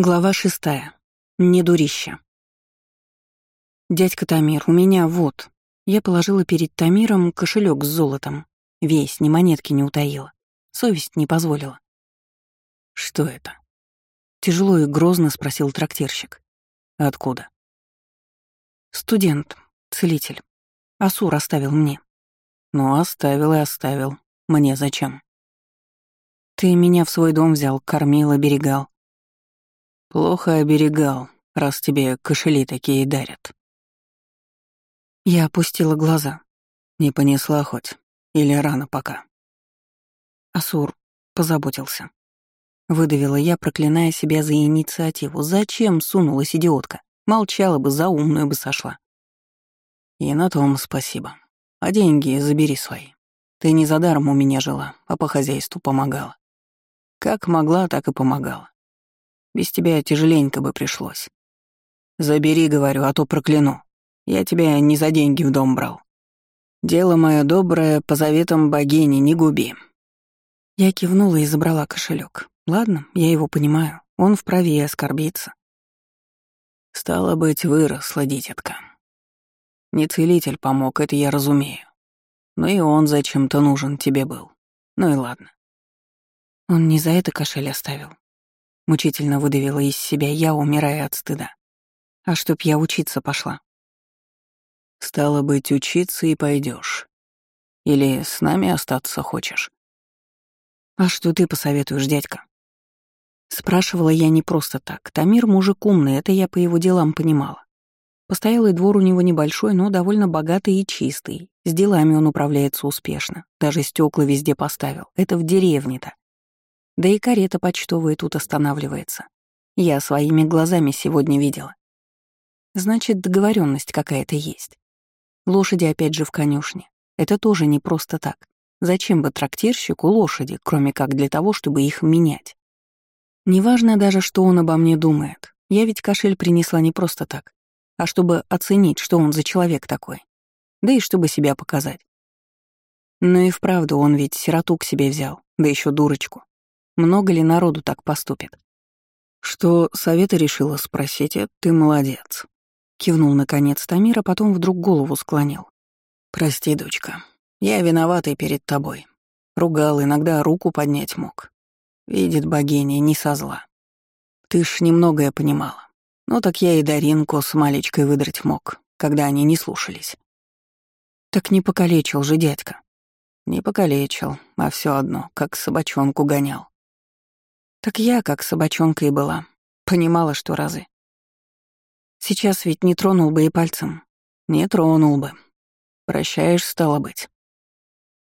Глава шестая. Недурища. «Дядька Тамир, у меня вот». Я положила перед Тамиром кошелек с золотом. Весь, ни монетки не утаила. Совесть не позволила. «Что это?» Тяжело и грозно спросил трактирщик. «Откуда?» «Студент, целитель. Асур оставил мне». «Ну, оставил и оставил. Мне зачем?» «Ты меня в свой дом взял, кормил, оберегал. Плохо оберегал, раз тебе кошели такие дарят. Я опустила глаза. Не понесла хоть? Или рано пока? Асур позаботился. Выдавила я, проклиная себя за инициативу. Зачем сунулась идиотка? Молчала бы, за умную бы сошла. И на том спасибо. А деньги забери свои. Ты не за даром у меня жила, а по хозяйству помогала. Как могла, так и помогала. Без тебя тяжеленько бы пришлось. Забери, говорю, а то прокляну. Я тебя не за деньги в дом брал. Дело мое доброе, по заветам богини не губи. Я кивнула и забрала кошелек. Ладно, я его понимаю. Он вправе и оскорбиться. Стало быть, выросла дитятка. Не целитель помог, это я разумею. Но и он зачем-то нужен тебе был. Ну и ладно. Он не за это кошель оставил. Мучительно выдавила из себя я, умирая от стыда. А чтоб я учиться пошла. Стало быть, учиться и пойдешь. Или с нами остаться хочешь? А что ты посоветуешь, дядька? Спрашивала я не просто так. Тамир мужик умный, это я по его делам понимала. Постоялый двор у него небольшой, но довольно богатый и чистый. С делами он управляется успешно. Даже стекла везде поставил. Это в деревне-то. Да и карета почтовая тут останавливается. Я своими глазами сегодня видела. Значит, договоренность какая-то есть. Лошади опять же в конюшне. Это тоже не просто так. Зачем бы трактирщику лошади, кроме как для того, чтобы их менять? Неважно даже, что он обо мне думает. Я ведь кошель принесла не просто так, а чтобы оценить, что он за человек такой. Да и чтобы себя показать. Ну и вправду он ведь сироту к себе взял, да еще дурочку. Много ли народу так поступит? Что совета решила спросить, это ты молодец. Кивнул наконец Тамир, а потом вдруг голову склонил. Прости, дочка, я виноватый перед тобой. Ругал, иногда руку поднять мог. Видит богиня, не со зла. Ты ж немногое понимала. Ну так я и Даринку с Малечкой выдрать мог, когда они не слушались. Так не покалечил же дядька. Не покалечил, а все одно, как собачонку гонял. Так я, как собачонка и была, понимала, что разы. Сейчас ведь не тронул бы и пальцем. Не тронул бы. Прощаешь, стало быть.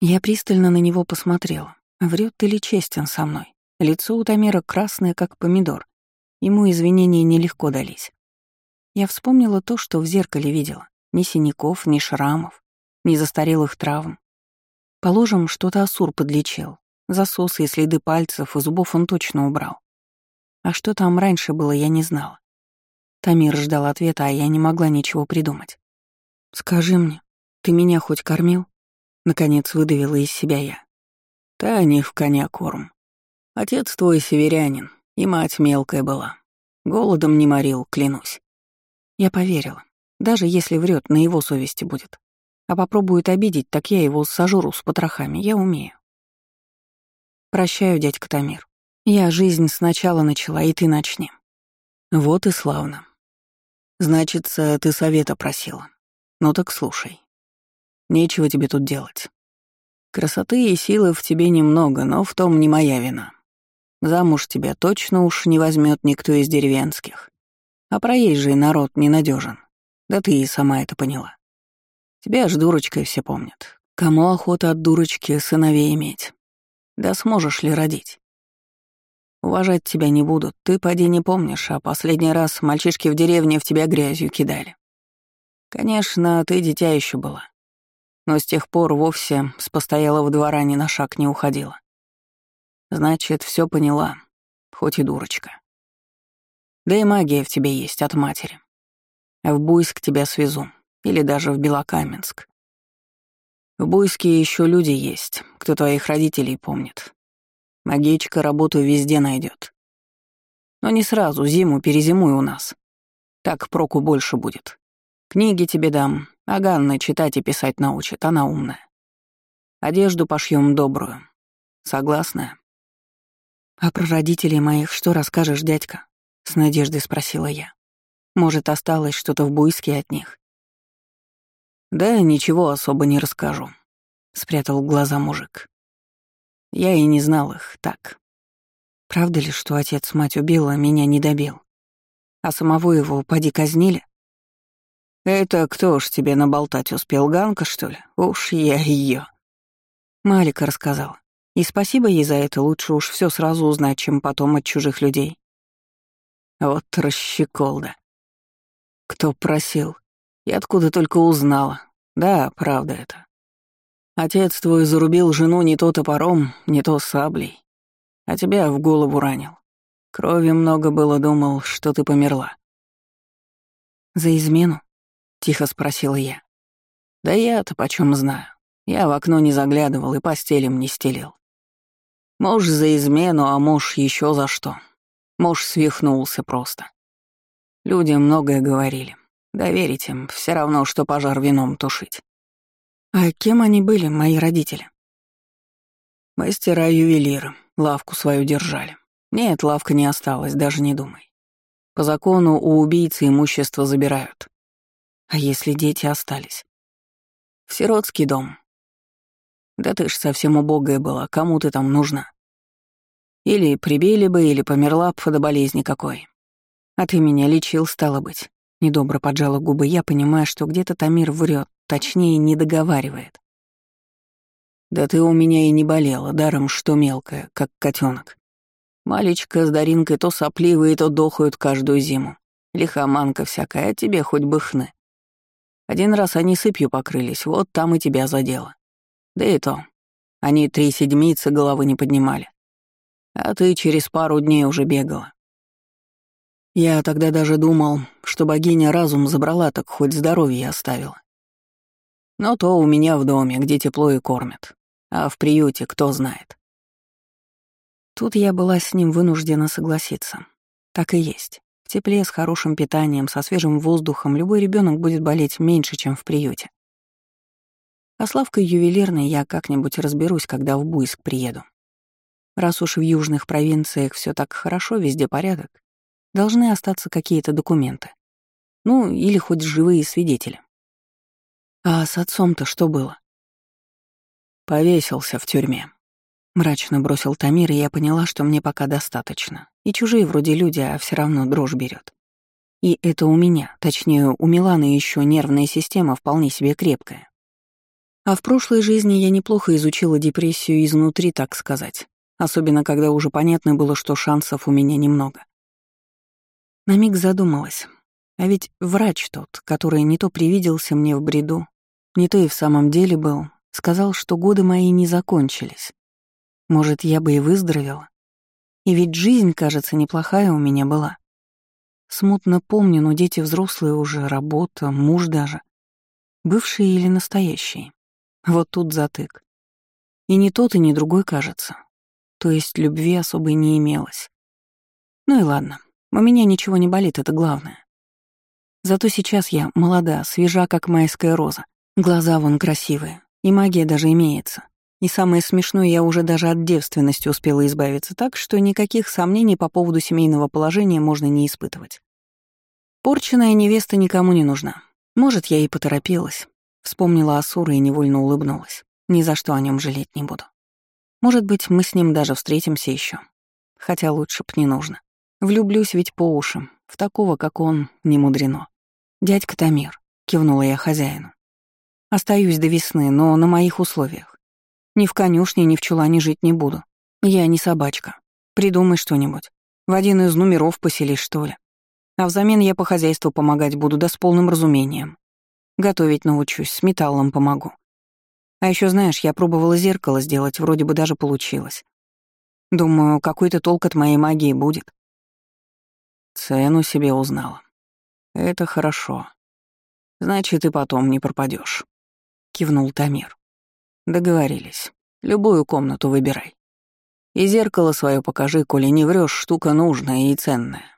Я пристально на него посмотрела. Врет или честен со мной? Лицо у Тамира красное, как помидор. Ему извинения нелегко дались. Я вспомнила то, что в зеркале видела. Ни синяков, ни шрамов, ни застарелых травм. Положим, что-то Асур подлечил, Засосы и следы пальцев и зубов он точно убрал. А что там раньше было, я не знала. Тамир ждал ответа, а я не могла ничего придумать. «Скажи мне, ты меня хоть кормил?» Наконец выдавила из себя я. «Та не в коня корм. Отец твой северянин, и мать мелкая была. Голодом не морил, клянусь». Я поверила. Даже если врет, на его совести будет. А попробует обидеть, так я его сожру с потрохами, я умею. Прощаю, дядька Тамир. Я жизнь сначала начала, и ты начни. Вот и славно. Значится, ты совета просила. Ну так слушай. Нечего тебе тут делать. Красоты и силы в тебе немного, но в том не моя вина. Замуж тебя точно уж не возьмет никто из деревенских. А проезжий народ ненадежен. Да ты и сама это поняла. Тебя ж дурочкой все помнят. Кому охота от дурочки сыновей иметь? Да сможешь ли родить? Уважать тебя не будут, ты поди не помнишь, а последний раз мальчишки в деревне в тебя грязью кидали. Конечно, ты дитя еще была. Но с тех пор вовсе с постоялого двора ни на шаг не уходила. Значит, все поняла, хоть и дурочка. Да и магия в тебе есть от матери. В Буйск тебя свезу, или даже в Белокаменск. В Буйске еще люди есть, кто твоих родителей помнит. Магичка работу везде найдет. Но не сразу, зиму перезимуй у нас. Так проку больше будет. Книги тебе дам, а Ганна читать и писать научит, она умная. Одежду пошьем добрую. Согласна?» «А про родителей моих что расскажешь, дядька?» — с надеждой спросила я. «Может, осталось что-то в буйске от них?» «Да ничего особо не расскажу», — спрятал глаза мужик. «Я и не знал их так». «Правда ли, что отец мать убил, а меня не добил? А самого его поди казнили?» «Это кто ж тебе наболтать успел, Ганка, что ли? Уж я ее. Малика рассказала. И спасибо ей за это, лучше уж все сразу узнать, чем потом от чужих людей. Вот расщеколда. Кто просил? И откуда только узнала. Да, правда это. Отец твой зарубил жену не то топором, не то саблей, а тебя в голову ранил. Крови много было, думал, что ты померла. «За измену?» — тихо спросила я. «Да я-то почем знаю. Я в окно не заглядывал и постелем не стелил. Муж за измену, а муж еще за что. Муж свихнулся просто. Люди многое говорили. Доверить им все равно, что пожар вином тушить. А кем они были, мои родители? Мастера-ювелиры, лавку свою держали. Нет, лавка не осталась, даже не думай. По закону у убийцы имущество забирают. А если дети остались? В сиротский дом, да ты ж совсем убогая была, кому ты там нужна? Или прибили бы, или померла б до болезни какой. А ты меня лечил, стало быть. Недобро поджала губы я, понимая, что где-то Тамир врет, точнее, не договаривает. Да ты у меня и не болела, даром что мелкая, как котенок. Малечка с Даринкой то сопливые, то дохают каждую зиму. Лихоманка всякая, а тебе хоть бы хны. Один раз они сыпью покрылись, вот там и тебя задело. Да и то. Они три седмицы головы не поднимали. А ты через пару дней уже бегала. Я тогда даже думал, что богиня разум забрала, так хоть здоровье оставила. Но то у меня в доме, где тепло и кормят. А в приюте кто знает. Тут я была с ним вынуждена согласиться. Так и есть. В тепле, с хорошим питанием, со свежим воздухом любой ребенок будет болеть меньше, чем в приюте. А Славкой ювелирной я как-нибудь разберусь, когда в Буйск приеду. Раз уж в южных провинциях все так хорошо, везде порядок, должны остаться какие-то документы. Ну, или хоть живые свидетели. А с отцом-то что было? Повесился в тюрьме. Мрачно бросил Тамир, и я поняла, что мне пока достаточно. И чужие вроде люди, а все равно дрожь берет. И это у меня, точнее, у Миланы еще нервная система вполне себе крепкая. А в прошлой жизни я неплохо изучила депрессию изнутри, так сказать. Особенно, когда уже понятно было, что шансов у меня немного. На миг задумалась. А ведь врач тот, который не то привиделся мне в бреду, не то и в самом деле был, сказал, что годы мои не закончились. Может, я бы и выздоровела? И ведь жизнь, кажется, неплохая у меня была. Смутно помню, но дети взрослые уже, работа, муж даже. Бывшие или настоящие. Вот тут затык. И ни тот, и ни другой, кажется. То есть любви особой не имелось. Ну и ладно, у меня ничего не болит, это главное. Зато сейчас я молода, свежа, как майская роза. Глаза вон красивые, и магия даже имеется. И самое смешное, я уже даже от девственности успела избавиться, так что никаких сомнений по поводу семейного положения можно не испытывать. Порченная невеста никому не нужна. Может, я и поторопилась. Вспомнила Асура и невольно улыбнулась. Ни за что о нем жалеть не буду. Может быть, мы с ним даже встретимся еще. Хотя лучше б не нужно. Влюблюсь ведь по ушам. В такого, как он, не мудрено. «Дядька Тамир», — кивнула я хозяину. «Остаюсь до весны, но на моих условиях. Ни в конюшне, ни в чулане жить не буду. Я не собачка. Придумай что-нибудь. В один из номеров поселись, что ли. А взамен я по хозяйству помогать буду, да с полным разумением. Готовить научусь, с металлом помогу. А еще знаешь, я пробовала зеркало сделать, вроде бы даже получилось. Думаю, какой-то толк от моей магии будет. Цену себе узнала. Это хорошо. Значит, и потом не пропадешь. кивнул Тамир. Договорились. Любую комнату выбирай. И зеркало свое покажи, коли не врешь, штука нужная и ценная.